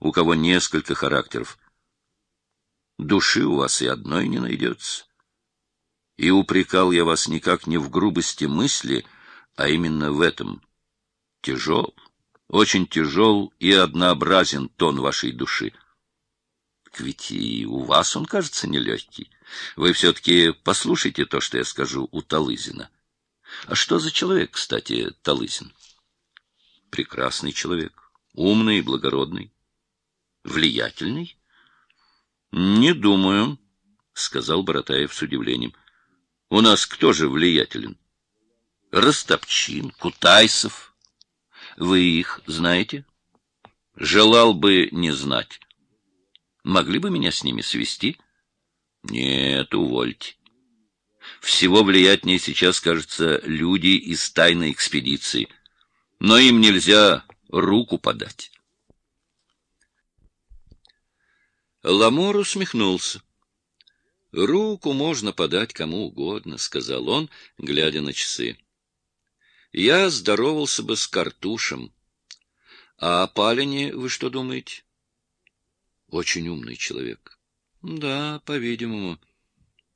у кого несколько характеров. Души у вас и одной не найдется. И упрекал я вас никак не в грубости мысли, а именно в этом. Тяжел, очень тяжел и однообразен тон вашей души. Ведь и у вас он, кажется, нелегкий. Вы все-таки послушайте то, что я скажу у Талызина. А что за человек, кстати, Талызин? Прекрасный человек, умный и благородный. Влиятельный? Не думаю, — сказал Боротаев с удивлением. У нас кто же влиятелен? Ростопчин, Кутайсов. Вы их знаете? Желал бы не знать. Могли бы меня с ними свести? Нет, увольте. Всего влиятельнее сейчас, кажется, люди из тайной экспедиции. Но им нельзя руку подать. Ламор усмехнулся. «Руку можно подать кому угодно», — сказал он, глядя на часы. «Я здоровался бы с Картушем. А о Палене вы что думаете?» «Очень умный человек». «Да, по-видимому.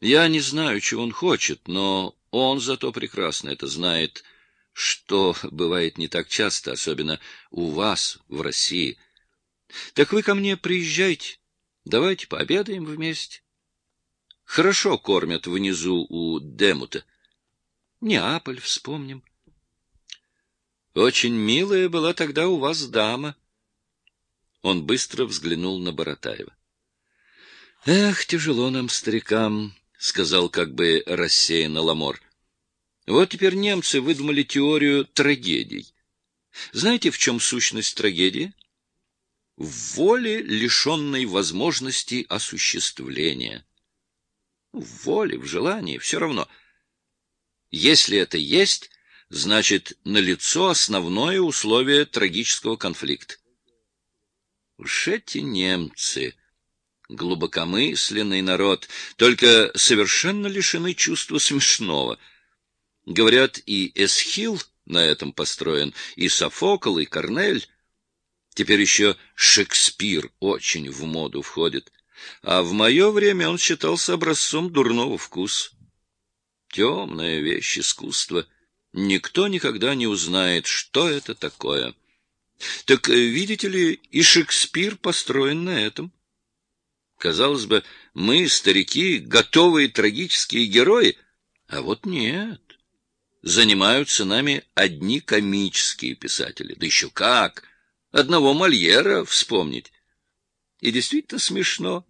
Я не знаю, чего он хочет, но он зато прекрасно это знает, что бывает не так часто, особенно у вас в России. Так вы ко мне приезжайте». Давайте пообедаем вместе. Хорошо кормят внизу у Демута. Неаполь вспомним. Очень милая была тогда у вас дама. Он быстро взглянул на Боротаева. — Эх, тяжело нам, старикам, — сказал как бы рассеянно Ламор. — Вот теперь немцы выдумали теорию трагедий. Знаете, в чем сущность трагедии? В воле, лишенной возможности осуществления. В воле, в желании, все равно. Если это есть, значит, налицо основное условие трагического конфликта. Уж эти немцы, глубокомысленный народ, только совершенно лишены чувства смешного. Говорят, и Эсхил на этом построен, и Софокл, и Корнель — Теперь еще Шекспир очень в моду входит. А в мое время он считался образцом дурного вкуса. Темная вещь искусства. Никто никогда не узнает, что это такое. Так, э, видите ли, и Шекспир построен на этом. Казалось бы, мы, старики, готовые трагические герои, а вот нет. Занимаются нами одни комические писатели. Да еще как! Одного Мольера вспомнить. И действительно смешно.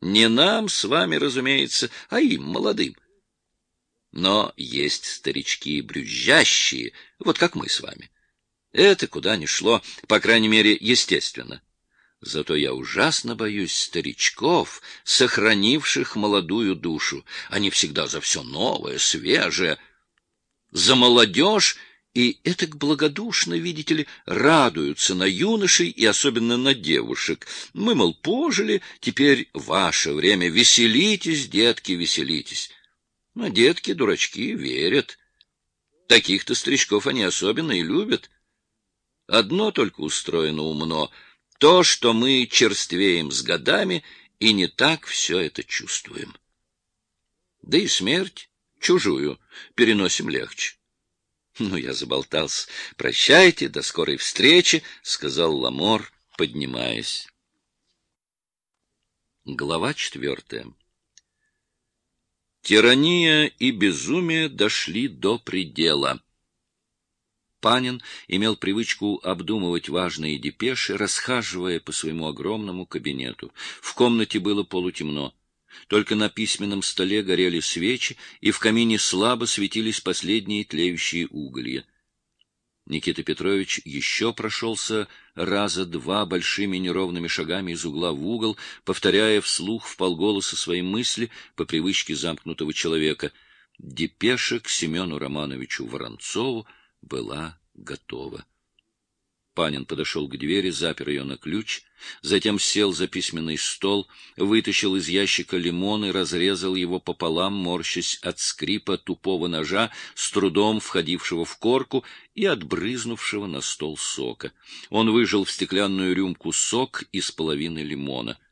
Не нам с вами, разумеется, а им, молодым. Но есть старички брюзжащие, вот как мы с вами. Это куда ни шло, по крайней мере, естественно. Зато я ужасно боюсь старичков, сохранивших молодую душу. Они всегда за все новое, свежее. За молодежь и этак благодушно, видите ли, радуются на юношей и особенно на девушек. Мы, мол, пожили, теперь ваше время, веселитесь, детки, веселитесь. Но детки, дурачки, верят. Таких-то старичков они особенно и любят. Одно только устроено умно — то, что мы черствеем с годами и не так все это чувствуем. Да и смерть, чужую, переносим легче. Ну, я заболтался. Прощайте, до скорой встречи, сказал Ламор, поднимаясь. Глава четвертая. Тирания и безумие дошли до предела. Панин имел привычку обдумывать важные депеши, расхаживая по своему огромному кабинету. В комнате было полутемно. Только на письменном столе горели свечи, и в камине слабо светились последние тлеющие уголья. Никита Петрович еще прошелся раза два большими неровными шагами из угла в угол, повторяя вслух в полголоса свои мысли по привычке замкнутого человека. Депеша к Семену Романовичу Воронцову была готова. Панин подошел к двери, запер ее на ключ, затем сел за письменный стол, вытащил из ящика лимон и разрезал его пополам, морщась от скрипа тупого ножа, с трудом входившего в корку и отбрызнувшего на стол сока. Он выжил в стеклянную рюмку сок из половины лимона —